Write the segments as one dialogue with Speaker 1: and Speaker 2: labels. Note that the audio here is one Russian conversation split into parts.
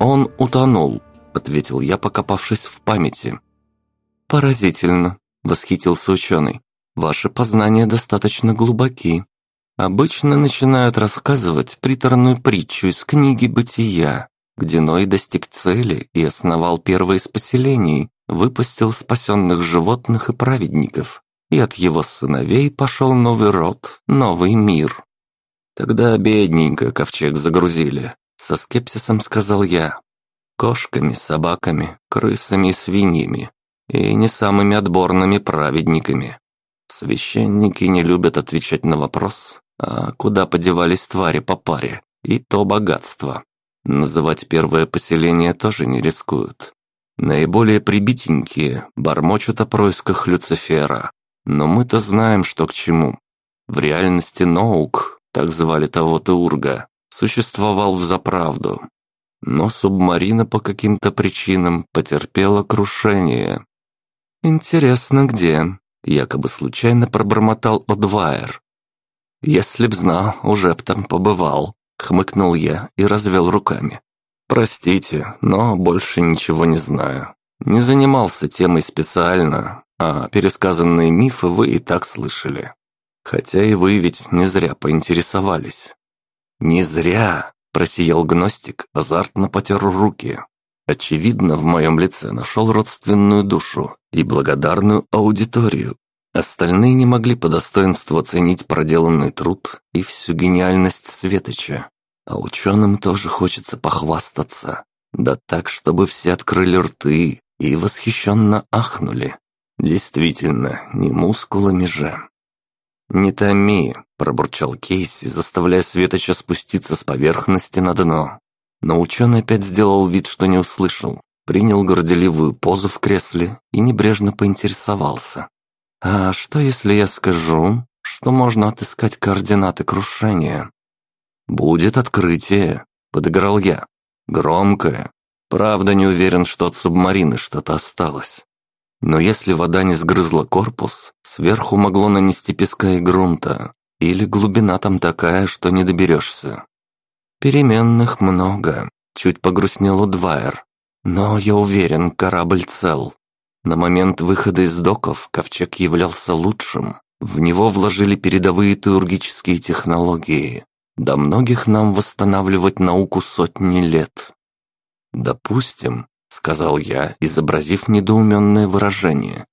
Speaker 1: «Он утонул», — ответил я, покопавшись в памяти. «Поразительно», — восхитился ученый. «Ваши познания достаточно глубоки. Обычно начинают рассказывать приторную притчу из книги «Бытия», где Ной достиг цели и основал первое из поселений, выпустил спасенных животных и праведников, и от его сыновей пошел новый род, новый мир. Тогда бедненько ковчег загрузили, со скепсисом сказал я. Кошками, собаками, крысами и свиньями, и не самыми отборными праведниками. Священники не любят отвечать на вопрос, а куда подевались твари по паре, и то богатство. Называть первое поселение тоже не рискуют. Наиболее прибитенькие бормочут о происках Люцифера. Но мы-то знаем, что к чему. В реальности Ноук, так звали того Теурга, существовал в заправду. Но субмарина по каким-то причинам потерпела крушение. «Интересно, где?» – якобы случайно пробормотал Одвайер. «Если б знал, уже б там побывал», — хмыкнул я и развел руками. «Простите, но больше ничего не знаю. Не занимался темой специально, а пересказанные мифы вы и так слышали. Хотя и вы ведь не зря поинтересовались». «Не зря», — просиял гностик, азартно потер руки. Очевидно, в моем лице нашел родственную душу и благодарную аудиторию, Остальные не могли по достоинству оценить проделанный труд и всю гениальность Светоча. А ученым тоже хочется похвастаться. Да так, чтобы все открыли рты и восхищенно ахнули. Действительно, не мускулами же. «Не томи», — пробурчал Кейси, заставляя Светоча спуститься с поверхности на дно. Но ученый опять сделал вид, что не услышал, принял горделивую позу в кресле и небрежно поинтересовался. «А что, если я скажу, что можно отыскать координаты крушения?» «Будет открытие», — подыграл я. «Громкое. Правда, не уверен, что от субмарины что-то осталось. Но если вода не сгрызла корпус, сверху могло нанести песка и грунта, или глубина там такая, что не доберешься. Переменных много, чуть погрустнел Удвайер. Но я уверен, корабль цел. На момент выхода из доков ковчег являлся лучшим. В него вложили передовые теургические технологии. До многих нам восстанавливать науку сотни лет. «Допустим», — сказал я, изобразив недоуменное выражение.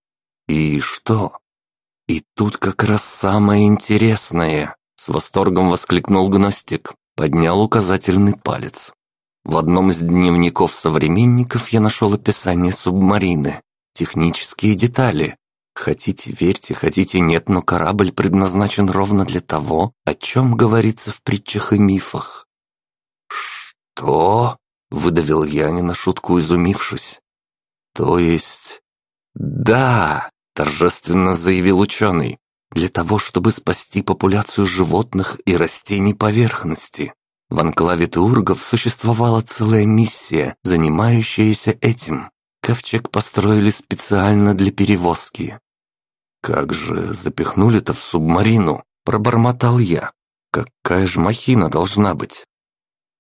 Speaker 1: «И что?» «И тут как раз самое интересное!» С восторгом воскликнул гностик, поднял указательный палец. В одном из дневников современников я нашел описание субмарины. Технические детали. Хотите верьте, хотите нет, но корабль предназначен ровно для того, о чем говорится в притчах и мифах. «Что?» — выдавил я, на шутку изумившись. «То есть...» «Да!» — торжественно заявил ученый. «Для того, чтобы спасти популяцию животных и растений поверхности. В анклаве Тургов существовала целая миссия, занимающаяся этим. Ковчег построили специально для перевозки. «Как же запихнули-то в субмарину?» – пробормотал я. «Какая же махина должна быть?»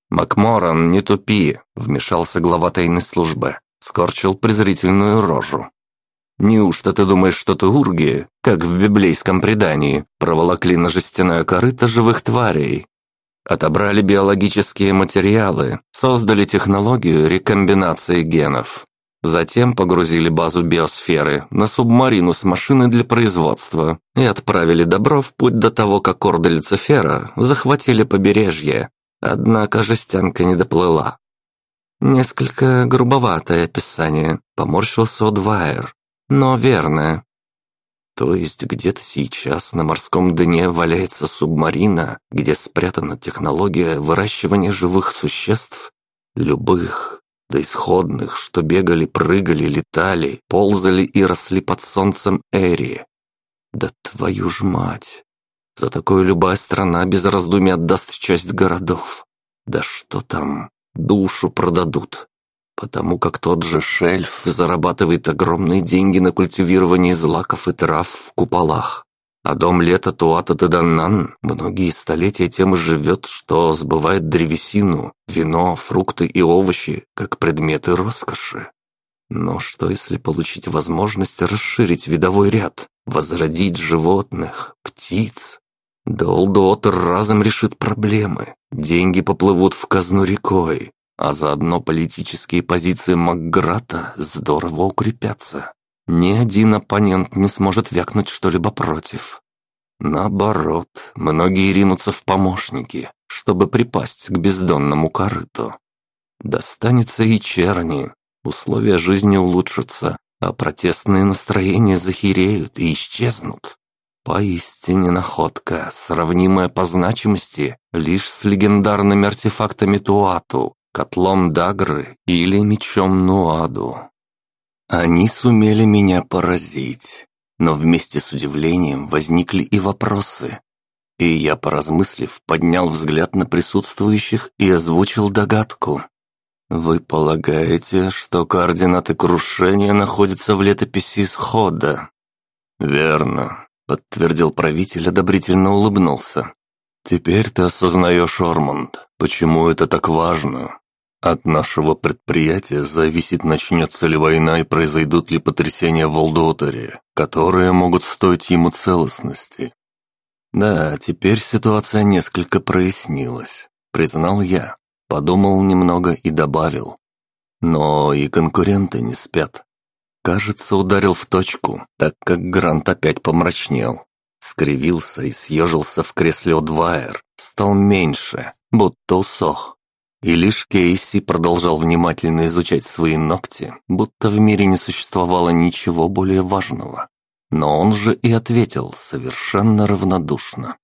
Speaker 1: «Макморан, не тупи!» – вмешался глава тайной службы. Скорчил презрительную рожу. «Неужто ты думаешь, что Турги, как в библейском предании, проволокли на жестяное корыто живых тварей? Отобрали биологические материалы, создали технологию рекомбинации генов, Затем погрузили базу биосферы на субмарину с машиной для производства и отправили добро в путь до того, как орды Люцифера захватили побережье. Однако жестянка не доплыла. Несколько грубоватое описание, поморщился Одвайер, но верное. То есть где-то сейчас на морском дне валяется субмарина, где спрятана технология выращивания живых существ, любых, до исходных, что бегали, прыгали, летали, ползали и росли под солнцем Эри. Да твою ж мать! За такое любая страна без раздумий отдаст часть городов. Да что там, душу продадут. Потому как тот же шельф зарабатывает огромные деньги на культивировании злаков и трав в куполах. А дом лета Туата Теданнан многие столетия тем и живет, что сбывает древесину, вино, фрукты и овощи, как предметы роскоши. Но что если получить возможность расширить видовой ряд, возродить животных, птиц? Долдуотер разом решит проблемы, деньги поплывут в казну рекой, а заодно политические позиции Макграта здорово укрепятся. Ни один оппонент не сможет вякнуть что-либо против. Наоборот, многие ринутся в помощники, чтобы припасть к бездонному корыту. Достанется и черни, условия жизни улучшатся, а протестные настроения захереют и исчезнут. Поистине находка, сравнимая по значимости лишь с легендарными артефактами Туату, котлом Дагры или мечом Нуаду. Они сумели меня поразить, но вместе с удивлением возникли и вопросы. И я, поразмыслив, поднял взгляд на присутствующих и озвучил догадку. «Вы полагаете, что координаты крушения находятся в летописи исхода?» «Верно», — подтвердил правитель, одобрительно улыбнулся. «Теперь ты осознаешь, Ормонд, почему это так важно. От нашего предприятия зависит, начнется ли война и произойдут ли потрясения в Волдотере, которые могут стоить ему целостности. Да, теперь ситуация несколько прояснилась, признал я, подумал немного и добавил. Но и конкуренты не спят. Кажется, ударил в точку, так как Грант опять помрачнел. Скривился и съежился в кресле Одвайер, стал меньше, будто усох. И лишь Кейси продолжал внимательно изучать свои ногти, будто в мире не существовало ничего более важного. Но он же и ответил совершенно равнодушно.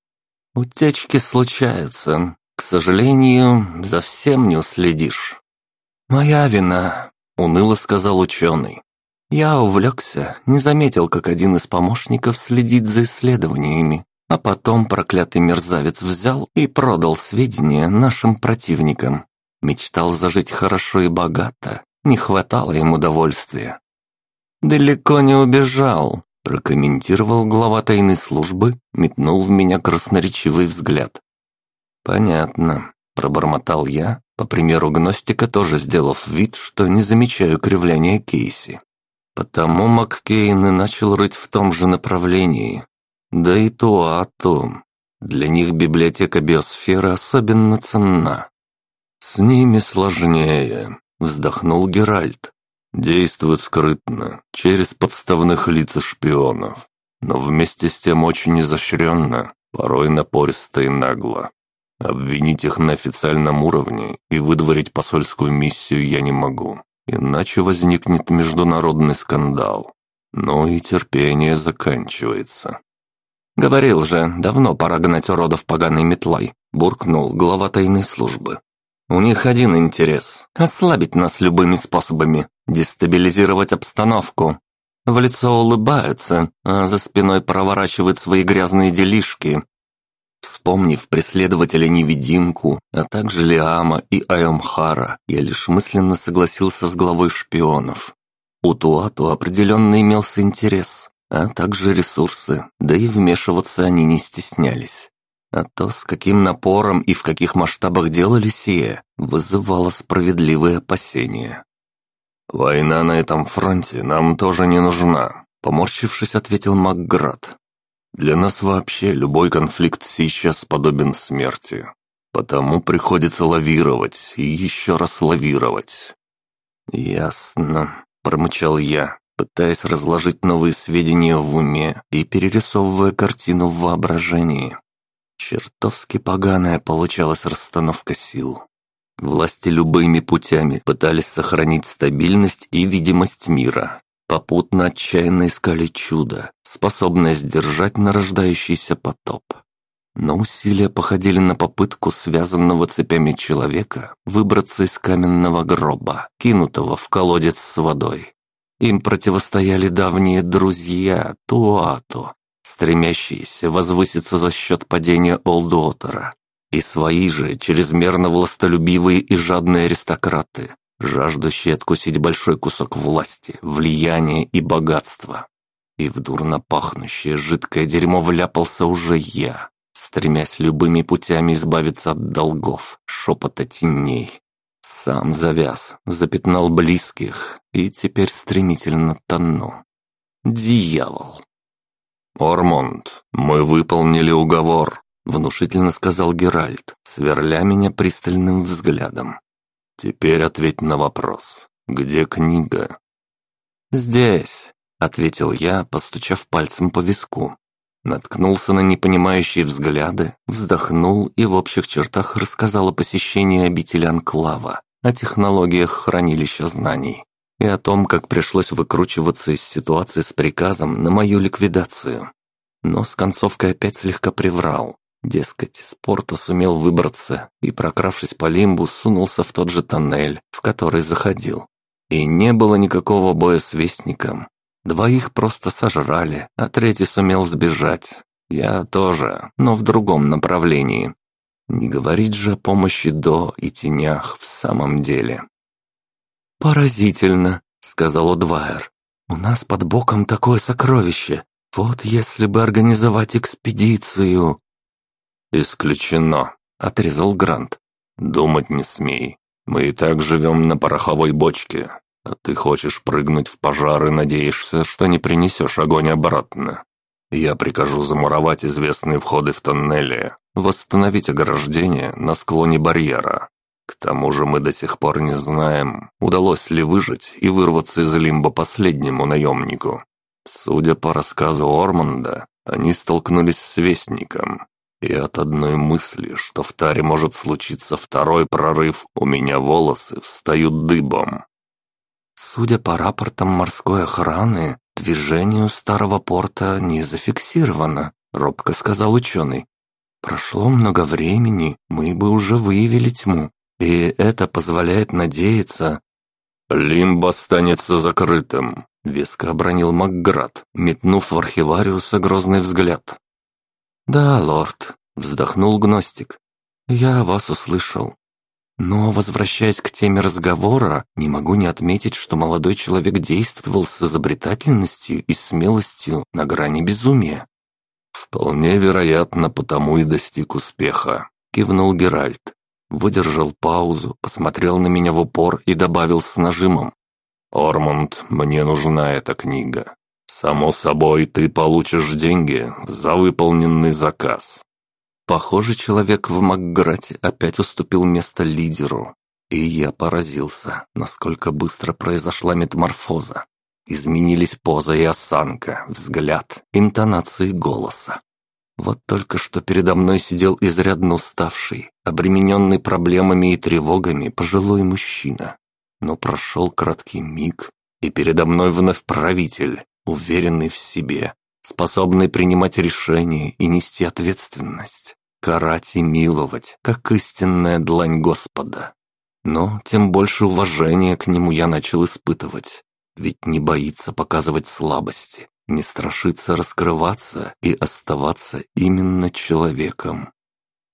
Speaker 1: «Утечки случаются. К сожалению, за всем не уследишь». «Моя вина», — уныло сказал ученый. «Я увлекся, не заметил, как один из помощников следит за исследованиями. А потом проклятый мерзавец взял и продал сведения нашим противникам. Мечтал зажить хорошо и богато, не хватало ему удовольствия. «Далеко не убежал», – прокомментировал глава тайной службы, метнул в меня красноречивый взгляд. «Понятно», – пробормотал я, по примеру гностика тоже сделав вид, что не замечаю кривляния Кейси. Потому Маккейн и начал рыть в том же направлении, да и то, а то. Для них библиотека биосферы особенно ценна. «С ними сложнее», — вздохнул Геральт. «Действуют скрытно, через подставных лиц шпионов, но вместе с тем очень изощренно, порой напористо и нагло. Обвинить их на официальном уровне и выдворить посольскую миссию я не могу, иначе возникнет международный скандал. Но и терпение заканчивается. «Говорил же, давно пора гнать уродов поганой метлой», – буркнул глава тайной службы. «У них один интерес – ослабить нас любыми способами, дестабилизировать обстановку. В лицо улыбаются, а за спиной проворачивают свои грязные делишки». Вспомнив преследователя-невидимку, а также Лиама и Айомхара, я лишь мысленно согласился с главой шпионов. У Туату определенно имелся интерес, а также ресурсы, да и вмешиваться они не стеснялись. А то, с каким напором и в каких масштабах делали сие, вызывало справедливые опасения. «Война на этом фронте нам тоже не нужна», — поморщившись, ответил Макград. «Для нас вообще любой конфликт сейчас подобен смерти, потому приходится лавировать и еще раз лавировать». «Ясно», — промычал я, пытаясь разложить новые сведения в уме и перерисовывая картину в воображении. Чертовски поганая получалась расстановка сил. Власти любыми путями пытались сохранить стабильность и видимость мира. Попутно отчаянно искали чудо, способное сдержать нарождающийся потоп. Но усилия походили на попытку связанного цепями человека выбраться из каменного гроба, кинутого в колодец с водой. Им противостояли давние друзья Туату, стремящиеся возвыситься за счет падения Олдуотера, и свои же чрезмерно властолюбивые и жадные аристократы, жаждущие откусить большой кусок власти, влияния и богатства. И в дурно пахнущее жидкое дерьмо вляпался уже я, стремясь любыми путями избавиться от долгов, шепота теней. Сам завяз, запятнал близких и теперь стремительно тону. Дьявол. «Ормонд, мы выполнили уговор», — внушительно сказал Геральт, сверля меня пристальным взглядом. «Теперь ответь на вопрос. Где книга?» «Здесь», — ответил я, постучав пальцем по виску. Наткнулся на непонимающие взгляды, вздохнул и в общих чертах рассказал о посещении обители Анклава, о технологиях хранилища знаний и о том, как пришлось выкручиваться из ситуации с приказом на мою ликвидацию. Но с концовкой опять слегка приврал. Дескать, с порта сумел выбраться и, прокравшись по лимбу, сунулся в тот же тоннель, в который заходил. И не было никакого боя с вестником. Двоих просто сожрали, а третий сумел сбежать. Я тоже, но в другом направлении. Не говорить же о помощи до и тенях в самом деле. «Поразительно», — сказал Удвайер. «У нас под боком такое сокровище. Вот если бы организовать экспедицию...»
Speaker 2: «Исключено», — отрезал Грант. «Думать не смей. Мы и так живем на пороховой бочке, а ты хочешь прыгнуть в пожар и надеешься, что не принесешь огонь обратно. Я прикажу замуровать известные входы в тоннели, восстановить ограждение на склоне барьера, к тому же мы до сих пор не знаем, удалось ли выжить и вырваться из лимба последнему наемнику. Судя по рассказу Орманда, они столкнулись с Вестником, и от одной мысли, что в таре может случиться второй прорыв, у меня волосы встают дыбом.
Speaker 1: Судя по рапортам морской охраны, движение у старого порта не зафиксировано, робко сказал ученый. Прошло много времени, мы бы уже выявили тьму, и это позволяет надеяться...
Speaker 2: «Лимб останется закрытым», — веско обронил Макград, метнув в архивариуса грозный взгляд.
Speaker 1: «Да, лорд», — вздохнул гностик. «Я вас услышал. Но, возвращаясь к теме разговора, не могу не отметить, что молодой человек действовал с изобретательностью и смелостью на грани безумия».
Speaker 2: «Вполне вероятно, потому и достиг успеха», — кивнул Геральт.
Speaker 1: Выдержал паузу, посмотрел на меня в упор и добавил с нажимом.
Speaker 2: «Ормонд, мне нужна эта книга. Само собой, ты получишь деньги за выполненный заказ».
Speaker 1: Похоже, человек в Макграте опять уступил место лидеру. И я поразился, насколько быстро произошла метаморфоза. Изменились поза и осанка, взгляд, интонации голоса. Вот только что передо мной сидел изрядно уставший, обремененный проблемами и тревогами пожилой мужчина. Но прошел краткий миг, и передо мной вновь правитель, уверенный в себе, способный принимать решения и нести ответственность, карать и миловать, как истинная длань Господа. Но тем больше уважения к нему я начал испытывать, ведь не боится показывать слабости, не страшиться раскрываться и оставаться именно человеком.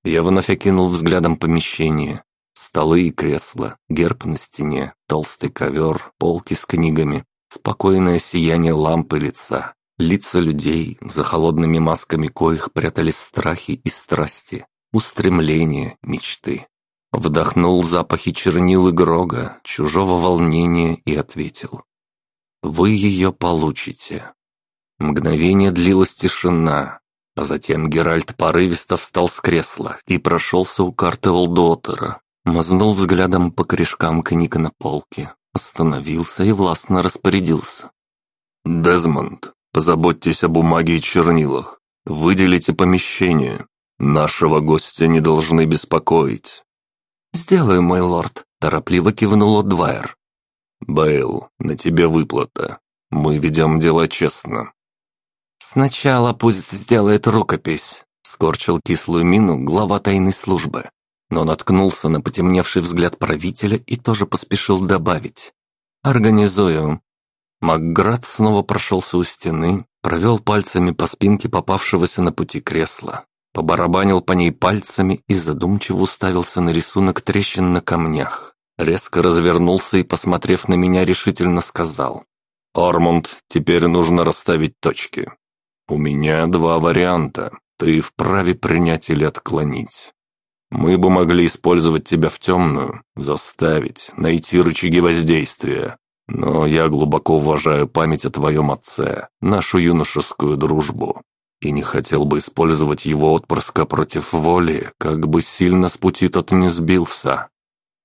Speaker 1: Я вновь окинул взглядом помещение. Столы и кресла, герб на стене, толстый ковер, полки с книгами, спокойное сияние лампы лица, лица людей, за холодными масками коих прятались страхи и страсти, устремления, мечты. Вдохнул запахи чернил и грога, чужого волнения и ответил. «Вы ее получите». Мгновение длилась тишина, а затем Геральт порывисто встал с кресла и прошелся у карты Олдотера, мазнул взглядом по корешкам книг на полке, остановился и властно распорядился.
Speaker 2: «Дезмонд, позаботьтесь о бумаге и чернилах, выделите помещение, нашего гостя не должны беспокоить».
Speaker 1: «Сделаю, мой лорд», – торопливо кивнул Двайер.
Speaker 2: «Бейл, на тебе выплата. Мы ведем дело честно.
Speaker 1: «Сначала пусть сделает рукопись», — скорчил кислую мину глава тайной службы. Но наткнулся на потемневший взгляд правителя и тоже поспешил добавить. «Организую». Макград снова прошелся у стены, провел пальцами по спинке попавшегося на пути кресла, побарабанил по ней пальцами и задумчиво уставился на рисунок трещин на камнях. Резко развернулся и, посмотрев на меня, решительно сказал.
Speaker 2: Ормунд, теперь нужно расставить точки. У меня два варианта. Ты вправе принять или отклонить. Мы бы могли использовать тебя в темную, заставить, найти рычаги воздействия. Но я глубоко уважаю память о твоем отце, нашу юношескую дружбу, и не хотел бы использовать его отпрыска против воли, как бы сильно с пути тот не сбился.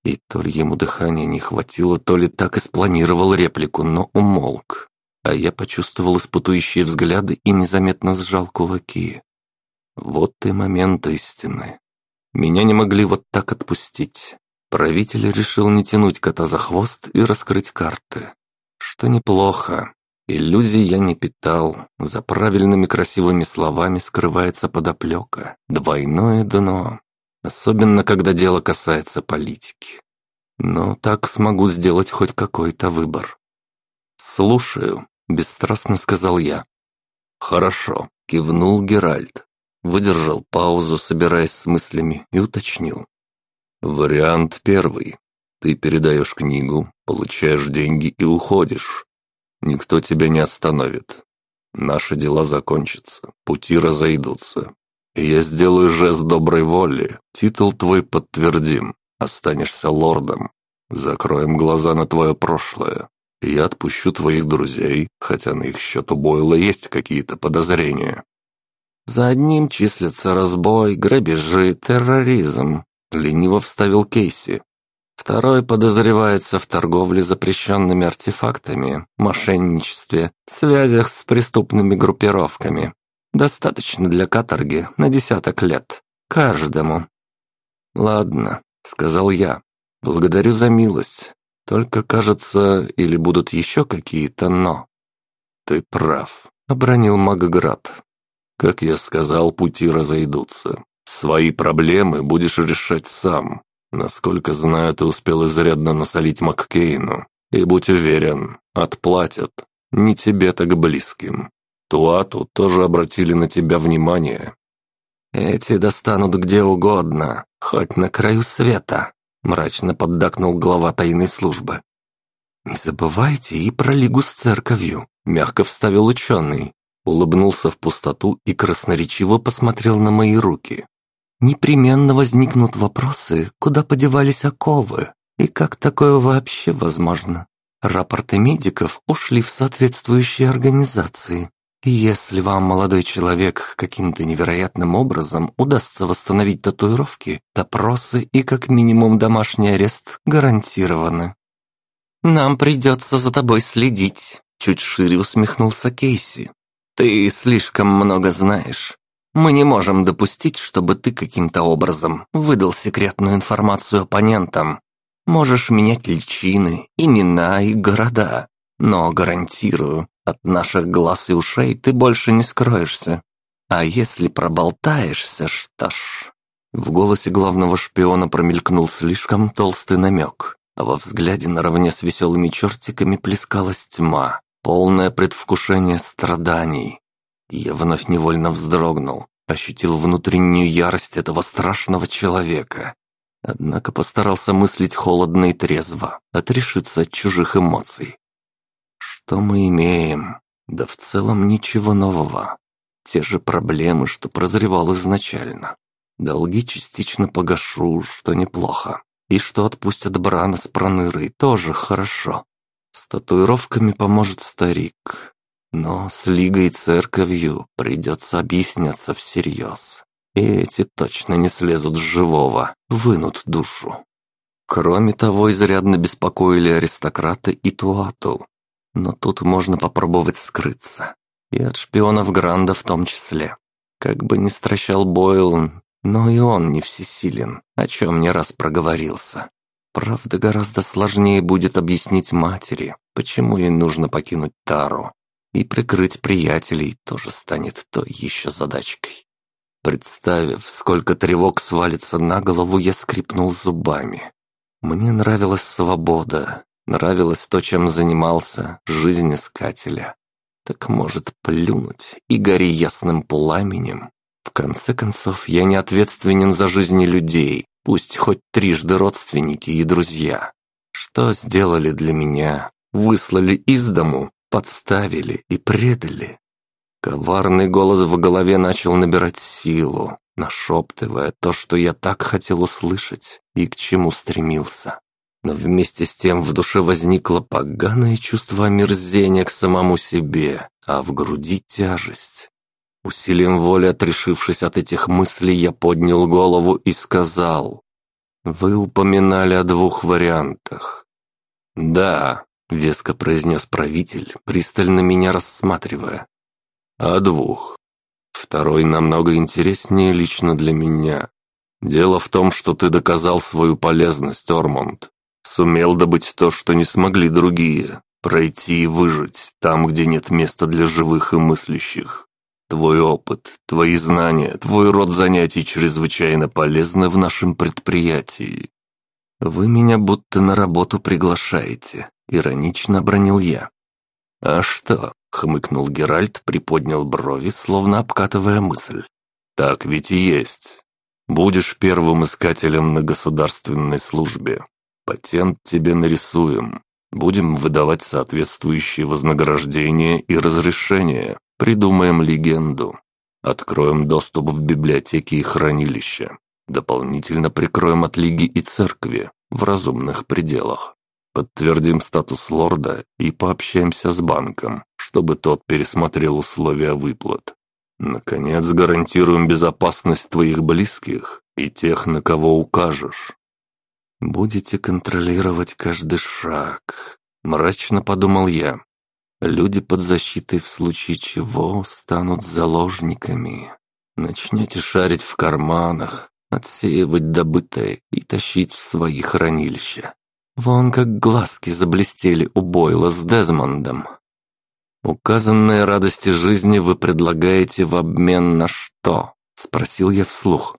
Speaker 2: И то ли ему дыхания не хватило, то ли так и спланировал реплику, но умолк. А я почувствовал испытующие взгляды и незаметно сжал кулаки. Вот и момент истины. Меня не могли вот так отпустить. Правитель решил не тянуть кота за хвост и раскрыть карты. Что неплохо. Иллюзий я не питал. За правильными красивыми словами скрывается подоплека. Двойное дно. Особенно, когда дело касается политики. Но так смогу сделать хоть какой-то выбор. «Слушаю», — бесстрастно сказал я. «Хорошо», — кивнул Геральт. Выдержал паузу, собираясь с мыслями, и уточнил. «Вариант первый. Ты передаешь книгу, получаешь деньги и уходишь. Никто тебя не остановит. Наши дела закончатся, пути разойдутся. Я сделаю жест доброй воли, титул твой подтвердим, останешься лордом. Закроем глаза на твое прошлое. Я отпущу твоих друзей, хотя на их счет у Бойла есть какие-то подозрения. За одним числятся разбой, грабежи, терроризм, лениво вставил Кейси. Второй подозревается в торговле запрещенными артефактами, мошенничестве, связях с преступными группировками. Достаточно для каторги на десяток лет. Каждому. «Ладно», — сказал я. «Благодарю за милость. Только, кажется, или будут еще какие-то «но». «Ты прав», — обронил Магоград. «Как я сказал, пути разойдутся. Свои проблемы будешь решать сам. Насколько знаю, ты успел изрядно насолить Маккейну. И будь уверен, отплатят. Не тебе так близким. Туату тоже обратили на тебя внимание». «Эти достанут где угодно, хоть на краю света», — мрачно поддакнул глава тайной службы. «Не забывайте и про лигу с церковью», — мягко вставил ученый. Улыбнулся в пустоту и красноречиво посмотрел на мои руки. «Непременно возникнут вопросы, куда подевались оковы, и как такое вообще возможно. Рапорты медиков ушли в соответствующие организации. Если вам, молодой человек, каким-то невероятным образом удастся восстановить татуировки, допросы и как минимум домашний арест гарантированы. «Нам придется за тобой следить», — чуть шире усмехнулся Кейси. «Ты слишком много знаешь. Мы не можем допустить, чтобы ты каким-то образом выдал секретную информацию оппонентам. Можешь менять личины, имена и города, но гарантирую, от наших глаз и ушей ты больше не скроешься. А если проболтаешься, что ж...» В голосе главного шпиона промелькнул слишком толстый намек, а во взгляде наравне с веселыми чертиками плескалась тьма, полное предвкушение страданий. Я вновь невольно вздрогнул, ощутил внутреннюю ярость этого страшного человека. Однако постарался мыслить холодно и трезво, отрешиться от чужих эмоций. Что мы имеем? Да в целом ничего нового. Те же проблемы, что прозревал изначально. Долги частично погашу, что неплохо. И что отпустят Брана с Пронырой, тоже хорошо. С татуировками поможет старик. Но с Лигой и Церковью придется объясняться всерьез. И эти точно не слезут с живого, вынут душу. Кроме того, изрядно беспокоили аристократы и Туату, но тут можно попробовать скрыться. И от шпионов Гранда в том числе. Как бы ни стращал Бойл, но и он не всесилен, о чем не раз проговорился. Правда, гораздо сложнее будет объяснить матери, почему ей нужно покинуть Тару. И прикрыть приятелей тоже станет той еще задачкой. Представив, сколько тревог свалится на голову, я скрипнул зубами. Мне нравилась свобода, Нравилось то, чем занимался, жизнь искателя. Так может плюнуть и гори ясным пламенем. В конце концов, я не ответственен за жизни людей, пусть хоть трижды родственники и друзья. Что сделали для меня? Выслали из дому,
Speaker 1: подставили и предали. Коварный голос в голове начал набирать силу, нашептывая то, что я так хотел услышать и к чему стремился. Но вместе с тем в душе возникло поганое чувство омерзения к самому себе, а в груди тяжесть. Усилием воли отрешившись от этих мыслей, я поднял голову и сказал, «Вы упоминали о двух вариантах». «Да», — веско произнес правитель, пристально меня рассматривая. «О двух. Второй намного интереснее лично для меня. Дело в том, что ты доказал свою полезность, Ормонд. Сумел добыть то, что не смогли другие, пройти и выжить там, где нет места для живых и мыслящих. Твой опыт, твои знания, твой род занятий чрезвычайно полезны в нашем предприятии. Вы меня будто на работу приглашаете, иронично бронил я. А что? хмыкнул Геральт, приподнял брови, словно обкатывая мысль. Так ведь и есть. Будешь первым искателем на государственной службе. Патент тебе нарисуем. Будем выдавать соответствующие вознаграждения и разрешения. Придумаем легенду. Откроем доступ в библиотеки и хранилища. Дополнительно прикроем от Лиги и Церкви в разумных пределах. Подтвердим статус лорда и пообщаемся с банком, чтобы тот пересмотрел условия выплат. Наконец, гарантируем безопасность твоих близких и тех, на кого укажешь. Будете контролировать каждый шаг, мрачно подумал я. Люди под защитой в случае чего станут заложниками. Начнете шарить в карманах, отсеивать добытое и тащить в свои хранилища. Вон как глазки заблестели у Бойла с Дезмондом. «Указанные радости жизни вы предлагаете в обмен на что?» — спросил я вслух.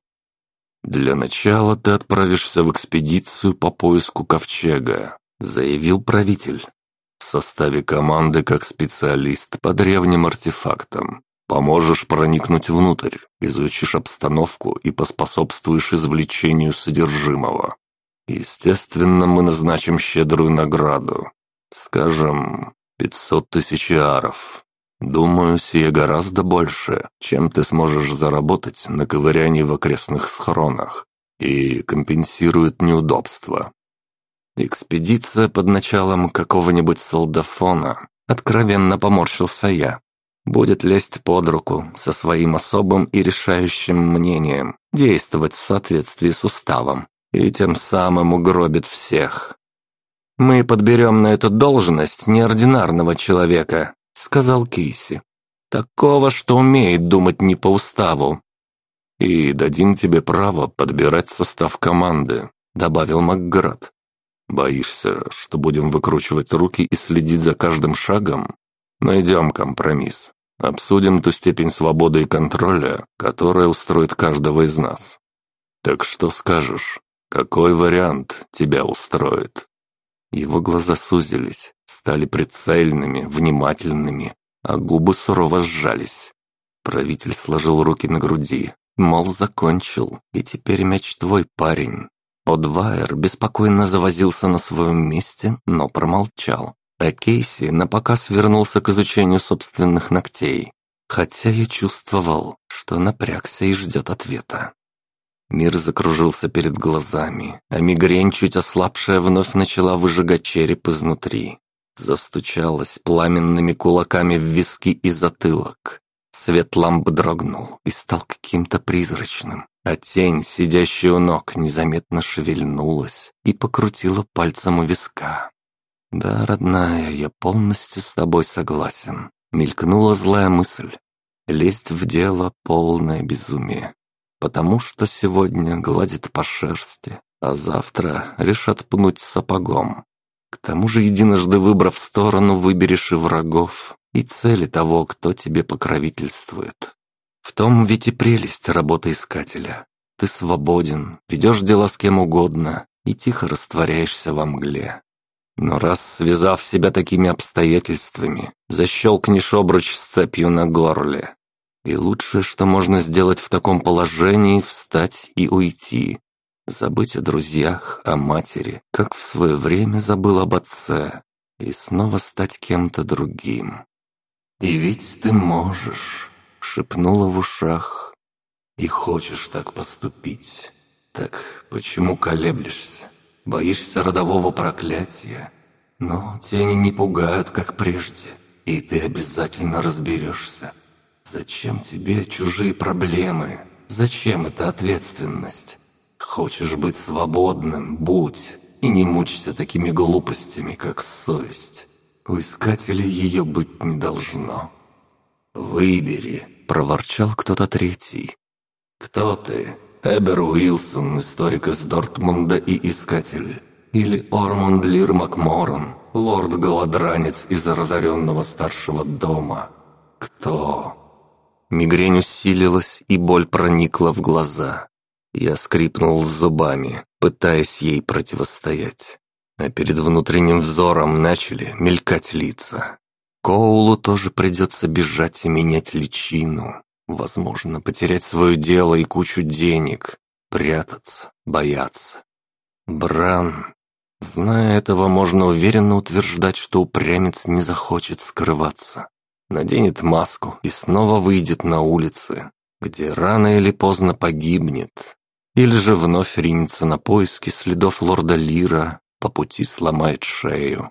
Speaker 1: «Для начала ты отправишься в экспедицию по поиску ковчега», — заявил правитель. «В составе команды как специалист по древним артефактам. Поможешь проникнуть внутрь, изучишь обстановку и поспособствуешь извлечению содержимого. Естественно, мы назначим щедрую награду. Скажем, пятьсот тысяч аров. Думаю, сие гораздо больше, чем ты сможешь заработать на ковырянии в окрестных схронах и компенсирует неудобства. Экспедиция под началом какого-нибудь солдафона. Откровенно поморщился я будет лезть под руку со своим особым и решающим мнением, действовать в соответствии с уставом и тем самым угробит всех. «Мы подберем на эту должность неординарного человека», — сказал Кейси. «Такого, что умеет думать не по уставу». «И дадим тебе право подбирать состав команды», — добавил Макград. «Боишься, что будем выкручивать руки и следить за каждым шагом? Найдем компромисс. Обсудим ту степень свободы и контроля, которая устроит каждого из нас. Так что скажешь, какой вариант тебя устроит?» Его глаза сузились, стали прицельными, внимательными, а губы сурово сжались. Правитель сложил руки на груди, мол, закончил, и теперь мяч твой парень. Одвайер беспокойно завозился на своем месте, но промолчал. А Кейси напоказ вернулся к изучению собственных ногтей, хотя я чувствовал, что напрягся и ждет ответа. Мир закружился перед глазами, а мигрень, чуть ослабшая, вновь начала выжигать череп изнутри. Застучалась пламенными кулаками в виски и затылок. Свет ламп дрогнул и стал каким-то призрачным, а тень, сидящая у ног, незаметно шевельнулась и покрутила пальцем у виска. «Да, родная, я полностью с тобой согласен», — мелькнула злая мысль. Лезть в дело — полное безумие. Потому что сегодня гладит по шерсти, а завтра решат пнуть сапогом. К тому же, единожды выбрав сторону, выберешь и врагов, и цели того, кто тебе покровительствует. В том ведь и прелесть работы искателя. Ты свободен, ведешь дела с кем угодно и тихо растворяешься во мгле. Но раз, связав себя такими обстоятельствами, защелкнешь обруч с цепью на горле. И лучшее, что можно сделать в таком положении, встать и уйти. Забыть о друзьях, о матери, как в свое время забыл об отце. и снова стать кем-то другим. «И ведь ты можешь», — шепнула в ушах, — «и хочешь так поступить. Так почему колеблешься? Боишься родового проклятия? Но тени не пугают, как прежде, и ты обязательно разберешься. Зачем тебе чужие проблемы? Зачем эта ответственность? Хочешь быть свободным – будь, и не мучься такими глупостями, как совесть. У искателей ее быть не должно. «Выбери», – проворчал кто-то третий. «Кто ты? Эбер Уилсон, историк из Дортмунда и искатель? Или Ормонд Лир Макморон, лорд-голодранец из разоренного старшего дома? Кто?» Мигрень усилилась, и боль проникла в глаза. Я скрипнул зубами, пытаясь ей противостоять. А перед внутренним взором начали мелькать лица. Коулу тоже придется бежать и менять личину. Возможно, потерять свое дело и кучу денег. Прятаться, бояться. Бран. Зная этого, можно уверенно утверждать, что упрямец не захочет скрываться. Наденет маску и снова выйдет на улицы, где рано или поздно погибнет, или же вновь ринется на поиски следов лорда Лира, по пути сломает шею.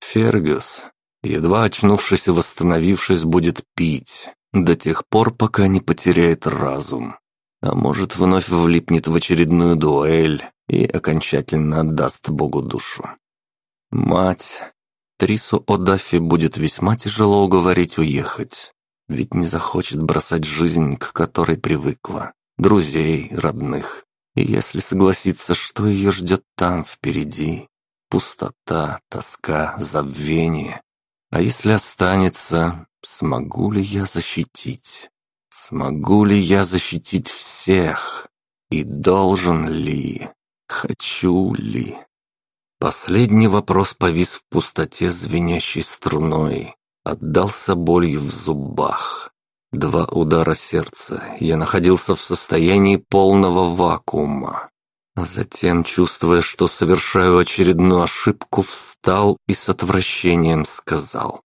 Speaker 1: Фергюс, едва очнувшись и восстановившись, будет пить, до тех пор, пока не потеряет разум. А может, вновь влипнет в очередную дуэль и окончательно отдаст Богу душу. Мать, Трису О'Даффи будет весьма тяжело уговорить уехать, ведь не захочет бросать жизнь, к которой привыкла друзей, родных. И если согласиться, что ее ждет там впереди, пустота, тоска, забвение. А если останется, смогу ли я защитить? Смогу ли я защитить всех? И должен ли? Хочу ли? Последний вопрос повис в пустоте звенящей струной, отдался болью в зубах. Два удара сердца. Я находился в состоянии полного вакуума. А затем, чувствуя, что совершаю очередную ошибку, встал и с отвращением сказал.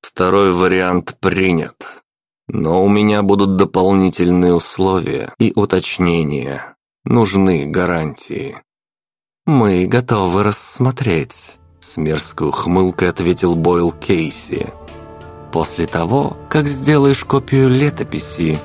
Speaker 1: Второй вариант принят. Но у меня будут дополнительные условия и уточнения. Нужны гарантии. «Мы готовы рассмотреть», — с мерзкой ухмылкой ответил Бойл Кейси после того, как сделаешь копию летописи